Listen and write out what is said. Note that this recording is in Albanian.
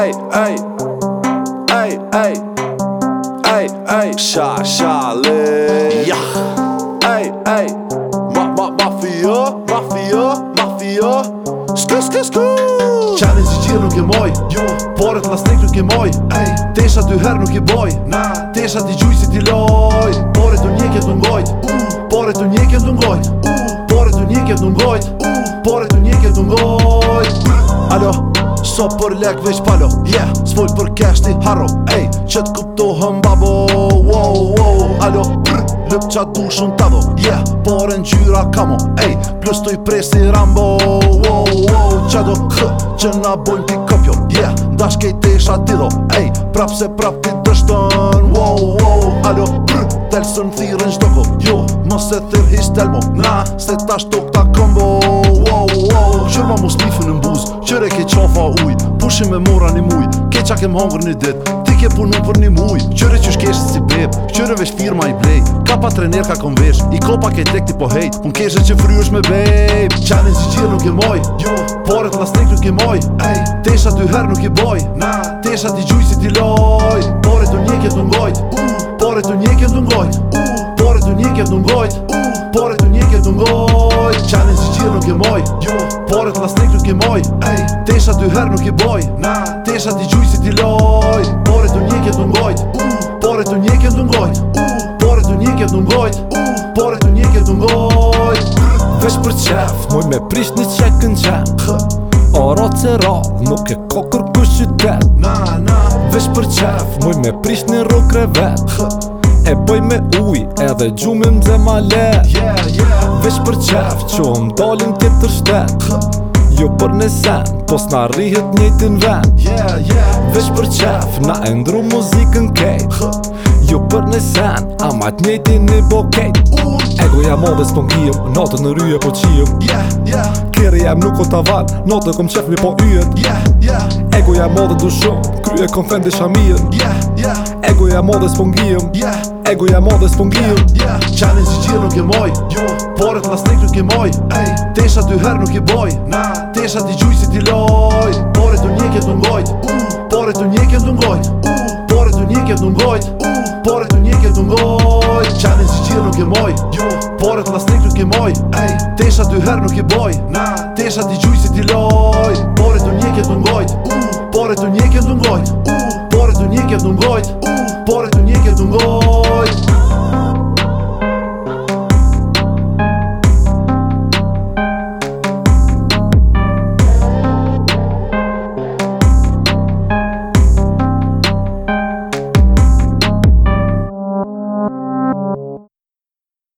Ej, ej Ej, ej Ej, ej Sha, sha, le Ja Ej, ej Ma, ma, mafia Mafia, mafia Sku, sku, sku Qanin si qirë nuk e moj Jo Porët las tek nuk e moj Tesha dy her nuk e boj Na Tesha ti gjuj si ti loj Porre u njeket u ngojt U Porre u njeket u ngojt U Porre u njeket u ngojt U Porët u njeket u ngojt Alo So për lek veç palo yeah. Svoj për cash ti haro hey. Qet kupto babo wow, wow. Alo Brr Lëp qa bu tavo yeah. Por e gjyra kamo hey. Plus të i presi rambo wow, wow. Qa do kë Që na bojnë ti kopjo yeah. Dash kej te ti do hey. Prap se prap ti dështën wow, wow. Alo Brr Tel së në jo. Mos se thirë his Na se ta shtok ta kombo Wow, wow. Shurma mos në mbuz Kere ke qofa uj, pushin me mora një muj ke më hongër një dit, ti ke punu për një muj Qëre që shkeshë si bep, qëre vesh firma i blej Ka pa trener ka konvesh, vesh, i kopa ke tek ti po hejt Un keshën që fry është me bep Qanin si qirë nuk e moj, jo Por e plastik nuk e moj, ej Tesha dy her nuk e boj, na Tesha ti gjuj si ti loj Por e të njekje të ngojt, u Por e të njekje të ngojt, u Por e të njekje të ngojt, u Por e të njekje të ngojt Qanin si qirë nuk e moj, jo i moj Ej. Tesha ty her nuk i boj Na. Tesha ti gjuj si ti loj Pore të një ke të ngojt Por të një ke të ngojt Por të një ke ngojt Por të një ke ngojt Vesh për qef Moj me prisht një qek në qek Oro të Nuk e kokër kush qytet Vesh për qef Moj me prisht një rukre vet E bëj me uj Edhe gjumim dhe ma let yeah, yeah. Vesh për qef Qo më dalim tjetër shtet jo për në sen Pos në rrihet njëtin vend yeah, yeah. Vesh për qef, na e ndru muzikën kejt Jo për në sen, ama të njëtin një bokejt Ego jam ove s'pon gijem, në rrye po qijëm yeah, yeah. Kire jam nuk o t'avan, notë kom qef mi po yjet yeah, yeah. Ego jam ove du shumë, krye kom fendi shamijën yeah, yeah. Ego jam ove s'pon yeah. Egoja modhe s'pungil Qanin si qirë nuk e moj Porët në snek nuk e moj Tesha dy her nuk e boj Tesha ti gjuj si ti loj Porët u njekje të ngojt Porët u njekje të ngojt Porët u njekje të ngojt Porët u njekje të ngojt Qanin si qirë nuk e moj Porët në snek nuk e moj Tesha dy her nuk e boj Tesha ti gjuj si ti loj Porët u njekje të ngojt Porët u njekje të ngojt Porët u ngojt Por e të njëke të ngojt Por e të njëke të ngojt